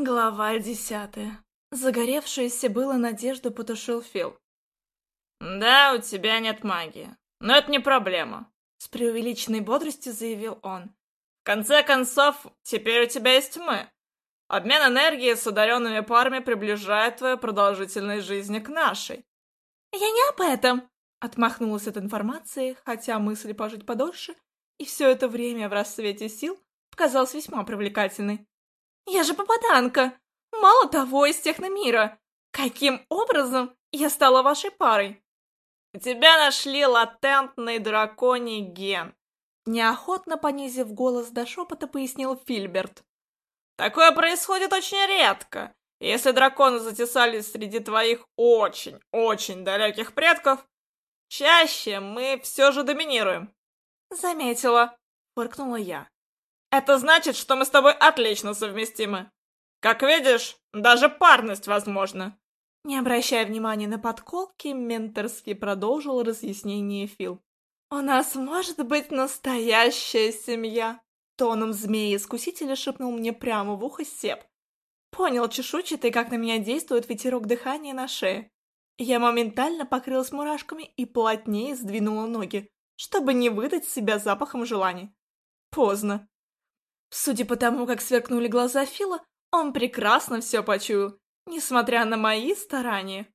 Глава десятая. Загоревшаяся было надежду потушил Фил. «Да, у тебя нет магии. Но это не проблема», — с преувеличенной бодростью заявил он. «В конце концов, теперь у тебя есть мы. Обмен энергией с ударенными парами приближает твою продолжительность жизни к нашей». «Я не об этом», — отмахнулась от информации, хотя мысль пожить подольше и все это время в рассвете сил показалась весьма привлекательной. «Я же попаданка! Мало того, из техномира! Каким образом я стала вашей парой?» «У тебя нашли латентный драконий ген», неохотно понизив голос до шепота, пояснил Фильберт. «Такое происходит очень редко. Если драконы затесались среди твоих очень-очень далеких предков, чаще мы все же доминируем». «Заметила», — фыркнула я. Это значит, что мы с тобой отлично совместимы. Как видишь, даже парность возможна. Не обращая внимания на подколки, менторски продолжил разъяснение Фил. «У нас может быть настоящая семья!» Тоном змеи-искусителя шепнул мне прямо в ухо Сеп. Понял чешуйчатый, как на меня действует ветерок дыхания на шее. Я моментально покрылась мурашками и плотнее сдвинула ноги, чтобы не выдать себя запахом желаний. Поздно. Судя по тому, как сверкнули глаза Фила, он прекрасно все почуял, несмотря на мои старания.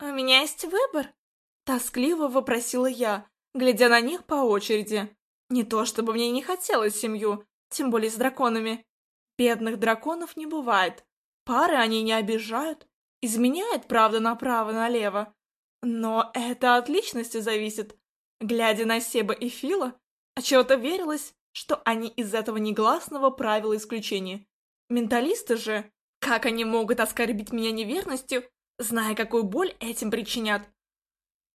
«У меня есть выбор?» — тоскливо вопросила я, глядя на них по очереди. Не то чтобы мне не хотелось семью, тем более с драконами. Бедных драконов не бывает. Пары они не обижают. Изменяют, правда, направо-налево. Но это от личности зависит. Глядя на Себа и Фила, а чего-то верилось, что они из этого негласного правила исключения. Менталисты же, как они могут оскорбить меня неверностью, зная, какую боль этим причинят?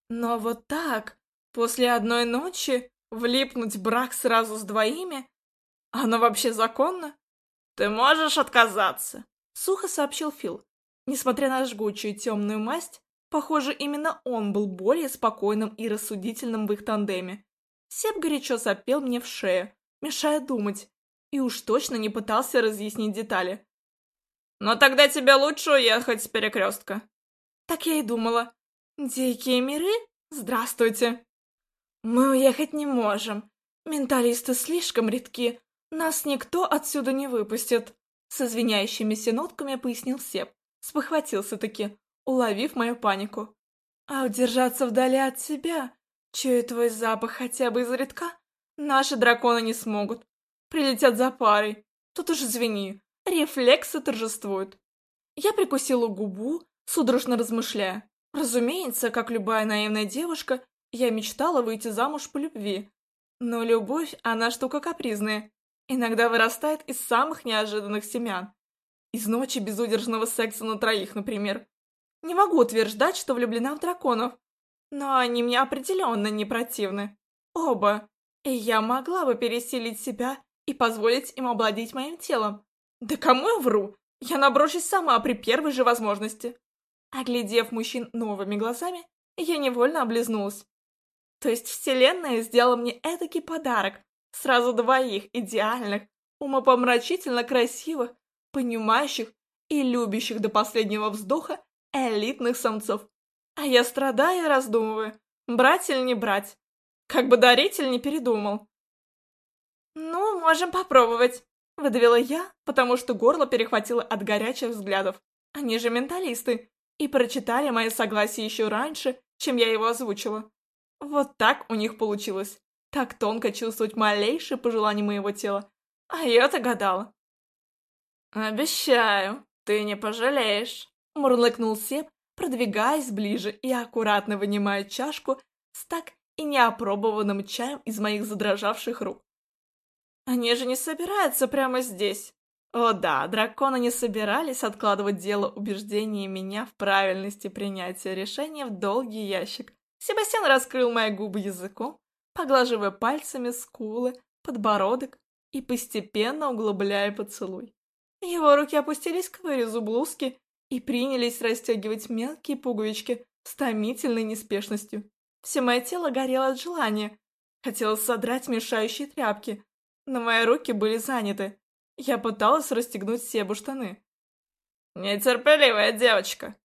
Но вот так, после одной ночи, влипнуть в брак сразу с двоими? Оно вообще законно? Ты можешь отказаться, сухо сообщил Фил. Несмотря на жгучую темную масть, похоже, именно он был более спокойным и рассудительным в их тандеме. Сеп горячо сопел мне в шею, мешая думать, и уж точно не пытался разъяснить детали. «Но тогда тебе лучше уехать с перекрестка». Так я и думала. «Дикие миры? Здравствуйте!» «Мы уехать не можем. Менталисты слишком редки. Нас никто отсюда не выпустит», — с извиняющимися нотками пояснил Сеп. Спохватился-таки, уловив мою панику. «А удержаться вдали от себя, чую твой запах хотя бы изредка, Наши драконы не смогут. Прилетят за парой. Тут уж извини, рефлексы торжествуют. Я прикусила губу, судорожно размышляя. Разумеется, как любая наивная девушка, я мечтала выйти замуж по любви. Но любовь, она штука капризная. Иногда вырастает из самых неожиданных семян. Из ночи безудержного секса на троих, например. Не могу утверждать, что влюблена в драконов, но они мне определенно не противны. Оба. И я могла бы пересилить себя и позволить им обладать моим телом. Да кому я вру? Я наброшусь сама при первой же возможности. Оглядев мужчин новыми глазами, я невольно облизнулась. То есть вселенная сделала мне этакий подарок. Сразу двоих идеальных, умопомрачительно красивых, понимающих и любящих до последнего вздоха элитных самцов. А я страдаю и раздумываю, брать или не брать. Как бы даритель не передумал. «Ну, можем попробовать», — выдавила я, потому что горло перехватило от горячих взглядов. Они же менталисты, и прочитали мое согласие еще раньше, чем я его озвучила. Вот так у них получилось. Так тонко чувствовать малейшее пожелание моего тела. А я-то гадала. «Обещаю, ты не пожалеешь», — мурлыкнул Сеп, продвигаясь ближе и аккуратно вынимая чашку с так и неопробованным чаем из моих задрожавших рук. Они же не собираются прямо здесь. О да, драконы не собирались откладывать дело убеждения меня в правильности принятия решения в долгий ящик. Себастьян раскрыл мои губы языком, поглаживая пальцами скулы, подбородок и постепенно углубляя поцелуй. Его руки опустились к вырезу блузки и принялись расстегивать мелкие пуговички с томительной неспешностью. Все мое тело горело от желания. Хотелось содрать мешающие тряпки, но мои руки были заняты. Я пыталась расстегнуть Себу штаны. Нетерпеливая девочка!»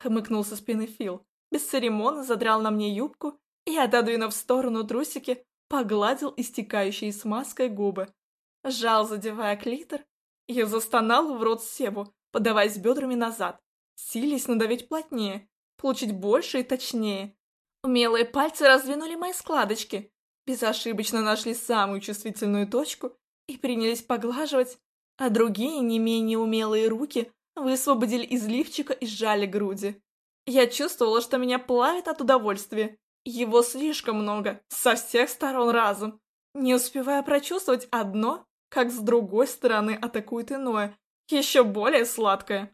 Хмыкнул со спины Фил, без церемона задрал на мне юбку и, отодвинув в сторону трусики, погладил истекающие смазкой губы. Сжал, задевая клитор, и застонал в рот Себу, подаваясь бедрами назад, сились надавить плотнее, получить больше и точнее. Умелые пальцы раздвинули мои складочки, безошибочно нашли самую чувствительную точку и принялись поглаживать, а другие, не менее умелые руки высвободили из лифчика и сжали груди. Я чувствовала, что меня плавит от удовольствия. Его слишком много, со всех сторон разом. Не успевая прочувствовать одно, как с другой стороны атакует иное, еще более сладкое.